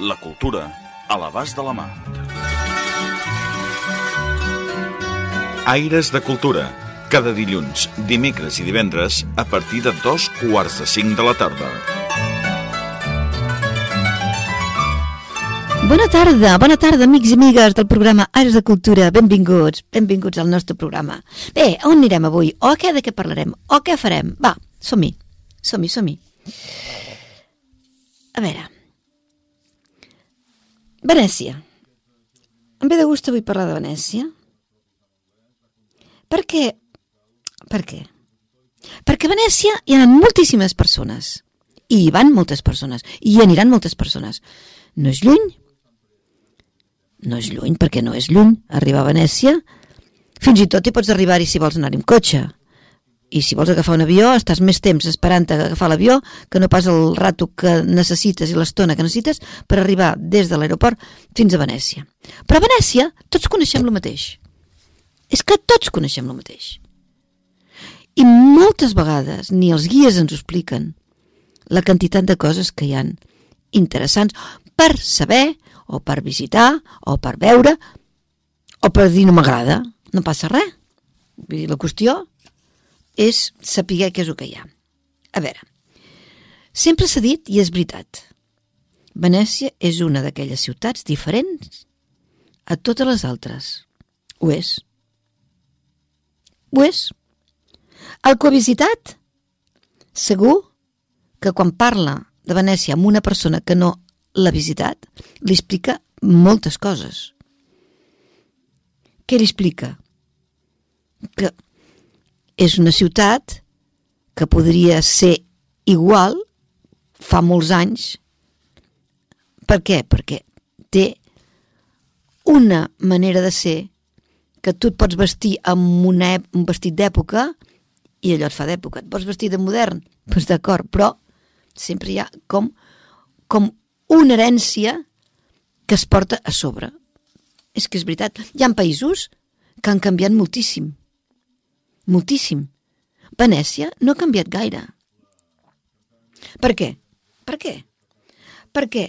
La cultura a l'abast de la mà. Aires de Cultura. Cada dilluns, dimecres i divendres a partir de dos quarts de cinc de la tarda. Bona tarda, bona tarda, amics i amigues del programa Aires de Cultura. Benvinguts, benvinguts al nostre programa. Bé, on anirem avui? O què de què parlarem? O què farem? Va, som-hi, som-hi, som-hi. A veure... Venècia. Em ve de gust avui parlar de Venècia. Per què? Per què? Perquè a Venècia hi ha moltíssimes persones. I hi van moltes persones. I hi aniran moltes persones. No és lluny, no és lluny, perquè no és lluny. Arribar a Venècia, fins i tot hi pots arribar-hi si vols anar-hi amb cotxe. I si vols agafar un avió, estàs més temps esperant agafar l'avió que no pas el rato que necessites i l'estona que necessites per arribar des de l'aeroport fins a Venècia. Però a Venècia tots coneixem el mateix. És que tots coneixem el mateix. I moltes vegades ni els guies ens expliquen la quantitat de coses que hi han interessants per saber o per visitar, o per veure, o per dir no m'agrada, no passa res. La qüestió és saber què és el que hi ha. A veure, sempre s'ha dit, i és veritat, Venècia és una d'aquelles ciutats diferents a totes les altres. Ho és. Ho és. El que ha visitat, segur que quan parla de Venècia amb una persona que no l'ha visitat, li explica moltes coses. Què li explica? Que és una ciutat que podria ser igual fa molts anys. Per què? Perquè té una manera de ser que tu et pots vestir amb una, un vestit d'època i allò et fa d'època. Et pots vestir de modern? Doncs pues d'acord, però sempre hi ha com, com una herència que es porta a sobre. És que és veritat. Hi ha països que han canviat moltíssim. Moltíssim. Venècia no ha canviat gaire. Per què? Per què? Perquè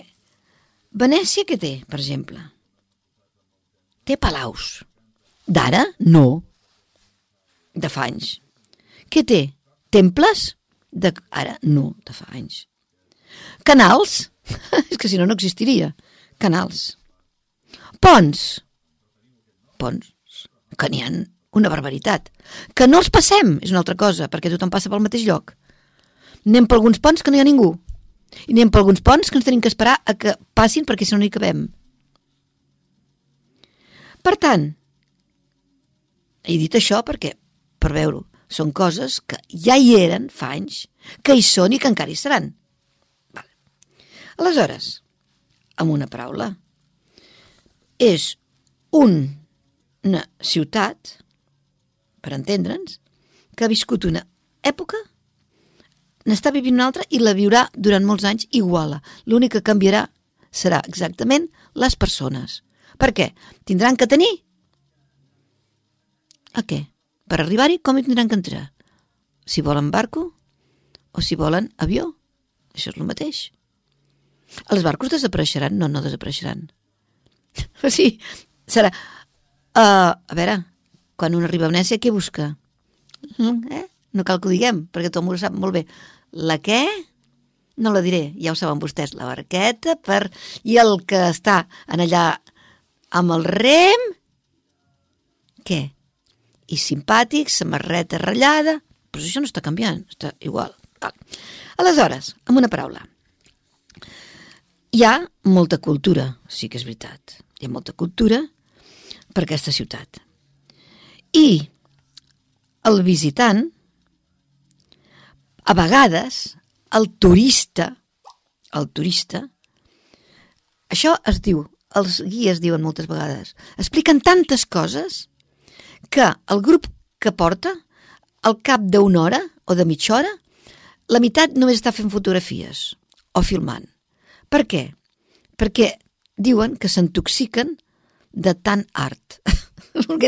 Venècia què té, per exemple? Té palaus. D'ara, no. De fa anys. Què té? Temples? De... Ara, no, de fa anys. Canals? és que si no, no existiria. Canals. Ponts. Ponts. Que n'hi ha una barbaritat. Que no els passem, és una altra cosa, perquè tothom passa pel mateix lloc. Anem per alguns ponts que no hi ha ningú. I anem per alguns ponts que ens tenim que esperar a que passin perquè si no, hi cabem. Per tant, he dit això perquè, per veure-ho, són coses que ja hi eren fa anys, que hi són i que encara hi seran. Aleshores, amb una paraula, és un, una ciutat, per entendre'ns, que ha viscut una època, n'està vivint una altra i la viurà durant molts anys iguala. L'únic que canviarà serà exactament les persones. Per què? Tindran que tenir a què? Per arribar-hi, com hi tindran que entrar? Si volen barco o si volen avió. Això és el mateix. Els barcos desapareixeran? No, no desapareixeran. O sigui, serà... Uh, a veure, quan un arriba a Venècia, què busca? Mm, eh? No cal que ho diguem, perquè tothom ho sap molt bé. La què? No la diré, ja ho saben vostès. La barqueta per... I el que està en allà amb el rem... Què? I simpàtic, samarreta ratllada... Però això no està canviant, està igual. Aleshores, amb una paraula, hi ha molta cultura, sí que és veritat. Hi ha molta cultura per aquesta ciutat. I el visitant, a vegades, el turista, el turista, això es diu, els guies diuen moltes vegades, expliquen tantes coses que el grup que porta, al cap d'una hora o de mitja hora, la meitat només està fent fotografies o filmant. Per què? Perquè diuen que s'intoxiquen de tant art.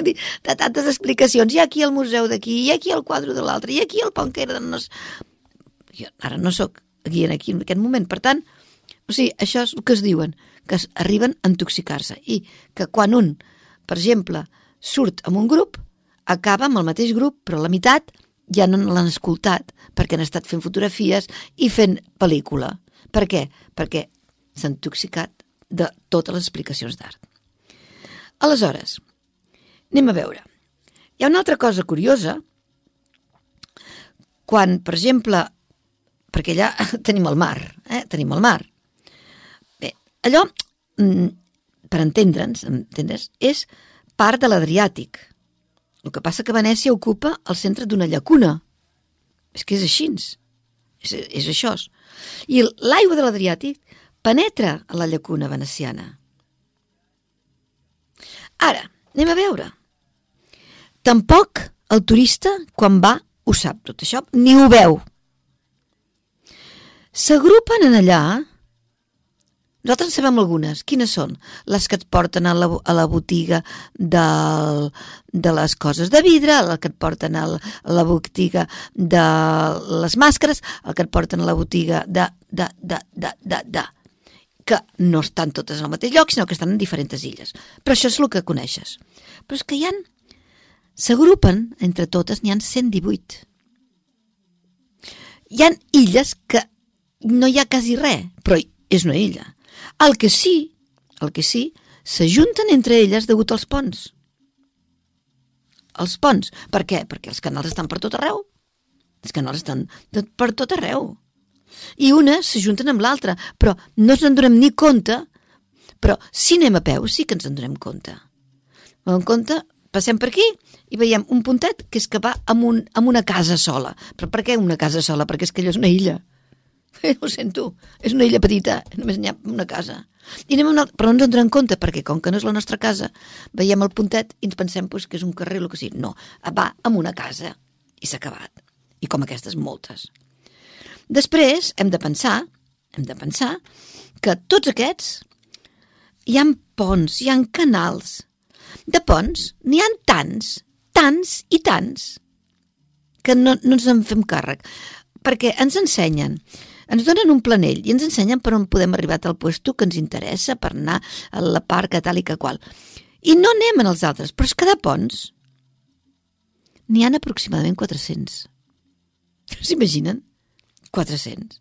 de tantes explicacions. Hi ha aquí el museu d'aquí, hi ha aquí el quadre de l'altre, hi ha aquí el pont que era... No... Jo ara no sóc aquí aquí en aquest moment. Per tant, o sigui, això és el que es diuen, que es arriben a intoxicar-se i que quan un, per exemple, surt amb un grup, acaba amb el mateix grup, però la meitat ja no l'han escoltat perquè han estat fent fotografies i fent pel·lícula. Per què? Perquè s'ha intoxicat de totes les explicacions d'art. Aleshores, anem a veure. Hi ha una altra cosa curiosa quan, per exemple, perquè allà tenim el mar, eh? tenim el mar. Bé, allò, mm, per entendre'ns, entendre's, és part de l'Adriàtic. El que passa que Venècia ocupa el centre d'una llacuna. És que és així. És, és això. I l'aigua de l'Adriàtic penetra a la llacuna veneciana. Ara, anem a veure. Tampoc el turista, quan va, ho sap tot això, ni ho veu. S'agrupen en allà nosaltres en sabem algunes. Quines són? Les que et porten a la, a la botiga del, de les coses de vidre, les que et porten a la, a la botiga de les màscares, el que et porten a la botiga de, de, de, de, de, de que no estan totes al mateix lloc, sinó que estan en diferents illes. Però això és el que coneixes. Però és que hi han... S'agrupen, entre totes, n'hi han 118. Hi han illes que no hi ha quasi res, però és una illa. El que sí, el que sí, s'ajunten entre elles degut als ponts. Els ponts. Per què? Perquè els canals estan per tot arreu. Els canals estan per tot arreu. I una s'ajunten amb l'altra, però no ens en donem ni compte, però si anem a peu sí que ens en donem compte. En compte, passem per aquí i veiem un puntet que és que va amb, un, amb una casa sola. Però per què una casa sola? Perquè és que allò és una illa. Ho sento, és una illa petita, només n'hi ha una casa. I anem una... Però no ens en donem compte, perquè com que no és la nostra casa, veiem el puntet i ens pensem pues, que és un carrer o que sigui. No, va amb una casa i s'ha acabat. I com aquestes, moltes. Després hem de pensar, hem de pensar que tots aquests hi han ponts, hi han canals. De ponts n'hi han tants, tants i tants que no, no ens en fem càrrec perquè ens ensenyen ens donen un planell i ens ensenyen per on podem arribar al puesto que ens interessa per anar a la part que tal i que qual. I no anem en els altres, però és que de ponts n'hi han aproximadament 400. S'imaginen? 400.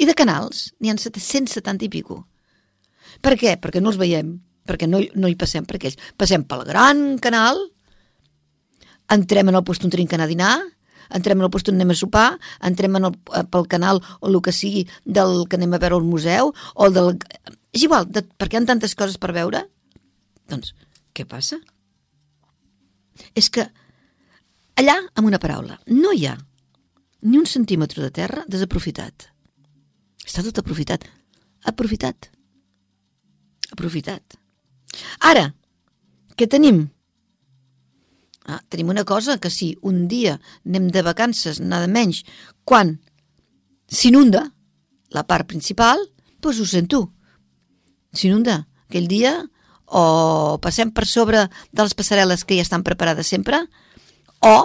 I de canals n'hi han 770 i pico. Per què? Perquè no els veiem, perquè no, no hi passem per aquells. Passem pel gran canal, entrem en el lloc on tenim que anar a dinar, entrem en el lloc on anem a sopar, entrem en el, eh, pel canal o el que sigui del que anem a veure al museu, o del... És igual, de, perquè hi ha tantes coses per veure. Doncs, què passa? És que allà, amb una paraula, no hi ha ni un centímetre de terra desaprofitat. Està tot aprofitat. Aprofitat. Aprofitat. Ara, què tenim? Ah, tenim una cosa que si un dia anem de vacances, nada menys, quan s'inunda la part principal, doncs ho sento. S'inunda aquell dia o passem per sobre de les passarel·les que ja estan preparades sempre o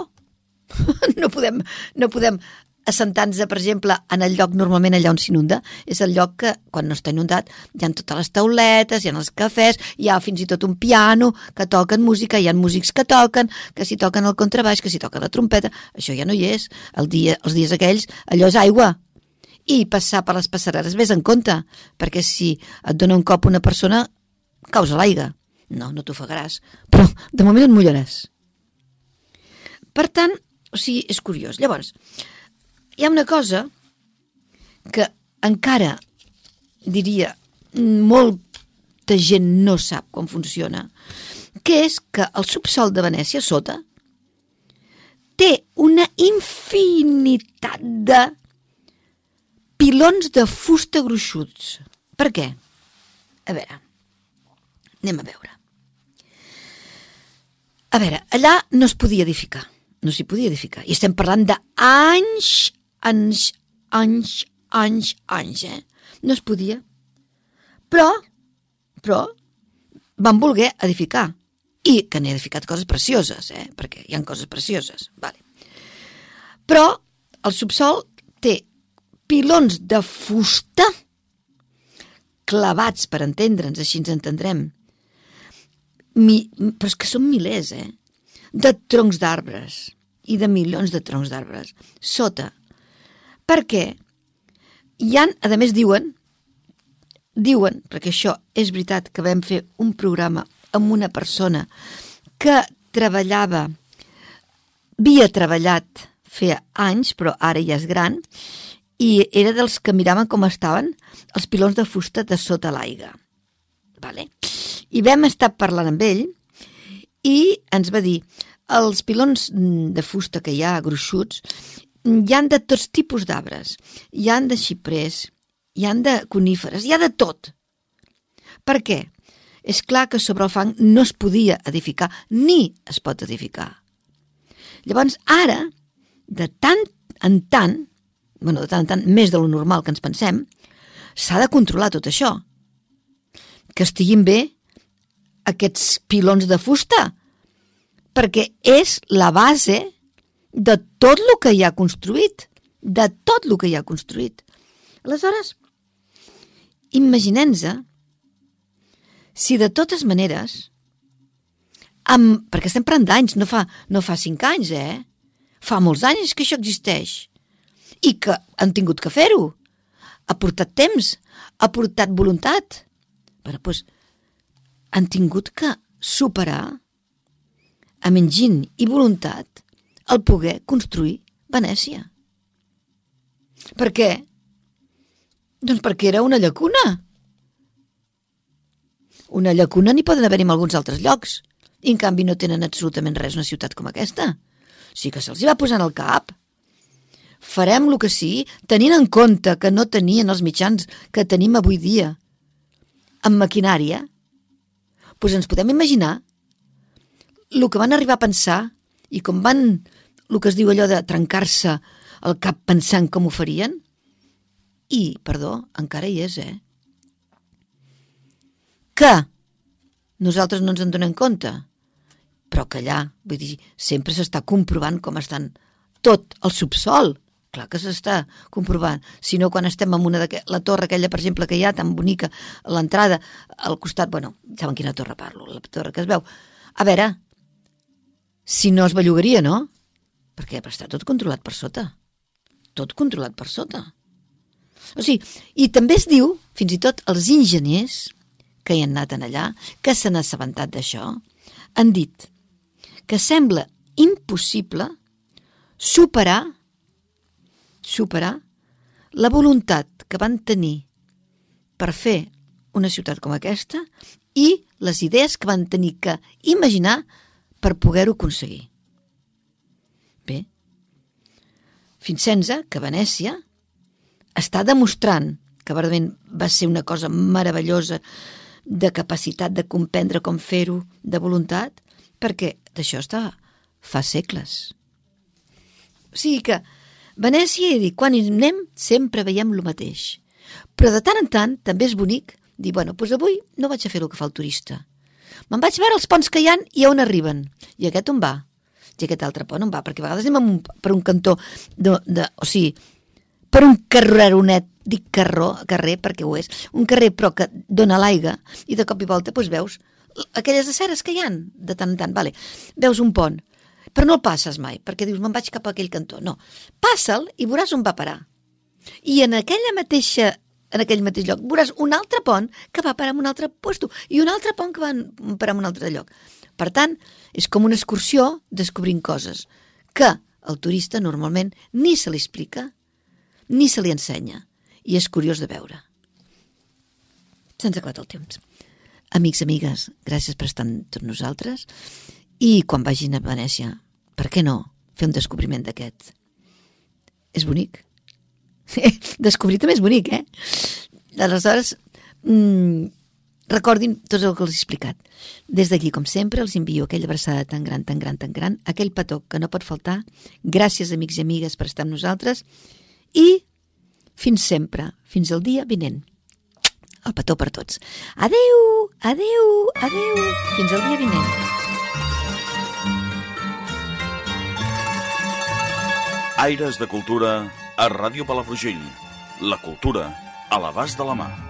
no podem, no podem assentar-nos, per exemple, en el lloc normalment allà on s'inunda, és el lloc que, quan no està inundat, hi ha totes les tauletes, hi ha els cafès, hi ha fins i tot un piano que toquen música, hi ha músics que toquen, que si toquen el contrabaix, que si toquen la trompeta, això ja no hi és. El dia, els dies aquells, allò és aigua. I passar per les passarel·les, vés en compte, perquè si et dona un cop una persona, causa l'aigua. No, no t'ofegaràs, però de moment et mullaràs. Per tant, o sigui, és curiós. Llavors, hi ha una cosa que encara, diria, molta gent no sap com funciona, que és que el subsol de Venècia, sota, té una infinitat de pilons de fusta gruixuts. Per què? a veure, anem a veure. A veure, allà no es podia edificar, no s'hi podia edificar. I estem parlant d'anys, anys, anys, anys, anys, eh? No es podia. Però, però, van voler edificar. I que n'he edificat coses precioses, eh? Perquè hi han coses precioses, vale. Però el subsol té pilons de fusta clavats, per entendre'ns, així ens entendrem. Mi, però és que són milers, eh? De troncs d'arbres i de milions de troncs d'arbres sota. Perquè hi han, a més diuen, diuen, perquè això és veritat que vam fer un programa amb una persona que treballava, havia treballat feia anys, però ara ja és gran, i era dels que miraven com estaven els pilons de fusta de sota l'aigua. Vale? I vam estar parlant amb ell i ens va dir els pilons de fusta que hi ha, gruixuts, hi han de tots tipus d'arbres. Hi han de xiprers, hi han de coníferes, hi ha de tot. Per què? És clar que sobre el fang no es podia edificar, ni es pot edificar. Llavors, ara, de tant en tant, bueno, de tant en tant, més de lo normal que ens pensem, s'ha de controlar tot això. Que estiguin bé aquests pilons de fusta, perquè és la base de tot el que hi ha construït, de tot el que hi ha construït. Aleshores, imaginem-nos si de totes maneres, amb, perquè estem parlant d'anys, no fa, no fa cinc anys, eh? Fa molts anys que això existeix i que han tingut que fer-ho. Ha portat temps, ha portat voluntat. Però, doncs, han tingut que superar amb enginy i voluntat el poder construir Venècia. Per què? Doncs perquè era una llacuna. Una llacuna n'hi poden haver-hi en alguns altres llocs. I en canvi no tenen absolutament res una ciutat com aquesta. Sí que se'ls va posar en el cap. Farem el que sí, tenint en compte que no tenien els mitjans que tenim avui dia amb maquinària, doncs ens podem imaginar el que van arribar a pensar i com van, el que es diu allò de trencar-se el cap pensant com ho farien, i, perdó, encara hi és, eh? Que nosaltres no ens en donem compte però que allà, vull dir, sempre s'està comprovant com estan tot el subsol. Clar que s'està comprovant. Si no, quan estem en una de la torre aquella, per exemple, que hi ha, tan bonica, a l'entrada, al costat, bueno, saben quina torre parlo, la torre que es veu. A veure, si no es bellugaria, no? Perquè està tot controlat per sota. Tot controlat per sota. O sigui, i també es diu, fins i tot els enginyers que hi han anat en allà, que s'han assabentat d'això, han dit que sembla impossible superar superar la voluntat que van tenir per fer una ciutat com aquesta i les idees que van tenir que imaginar per poder-ho aconseguir. Bé, sense que Venècia està demostrant que verdament va ser una cosa meravellosa de capacitat de comprendre com fer-ho, de voluntat, perquè d'això està fa segles. O sigui que Venècia, dit, quan anem sempre veiem el mateix. Però de tant en tant també és bonic dir, bueno, doncs avui no vaig a fer el que fa el turista. Me'n vaig veure els ponts que hi han i on arriben. I aquest on va? I aquest altre pont on va? Perquè a vegades anem un, per un cantó, de, de, o sigui, per un carreronet, dic carró, carrer perquè ho és, un carrer però que dona l'aigua i de cop i volta doncs veus aquelles aceres que hi han de tant en tant, vale. veus un pont, però no el passes mai, perquè dius, me'n vaig cap a aquell cantó. No, passa'l i veuràs on va parar. I en aquella mateixa en aquell mateix lloc, veuràs un altre pont que va parar en un altre puesto i un altre pont que va parar en un altre lloc. Per tant, és com una excursió descobrint coses que el turista normalment ni se li explica ni se li ensenya i és curiós de veure. Se'ns acabat el temps. Amics, amigues, gràcies per estar amb tots nosaltres i quan vagin a Venècia, per què no fer un descobriment d'aquest? És bonic. Descobrir també és bonic, eh? Aleshores, mmm, recordin tot el que els he explicat. Des d'aquí, com sempre, els envio aquella abraçada tan gran, tan gran, tan gran, aquell petó que no pot faltar. Gràcies, amics i amigues, per estar amb nosaltres. I fins sempre, fins el dia vinent. El petó per tots. Adeu, adeu, adeu. Fins el dia vinent. Aires de Cultura a Ràdio Palafrugell. La cultura a l'abast de la mà.